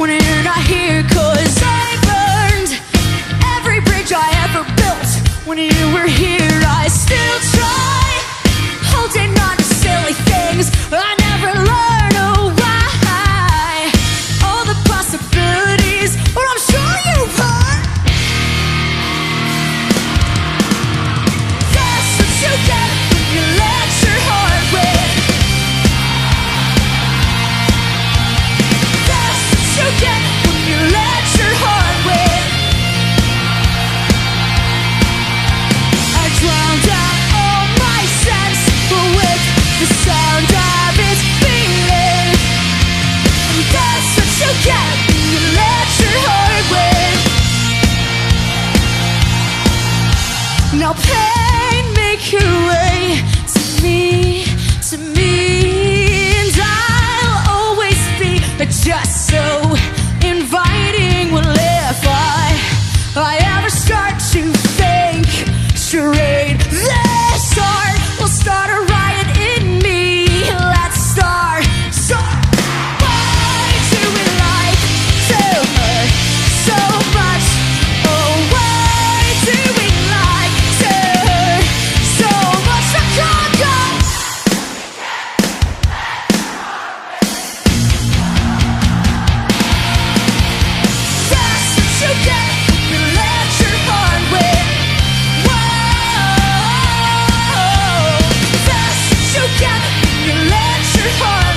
when you're not I burned every bridge I ever built when you were here. Now pain You let your heart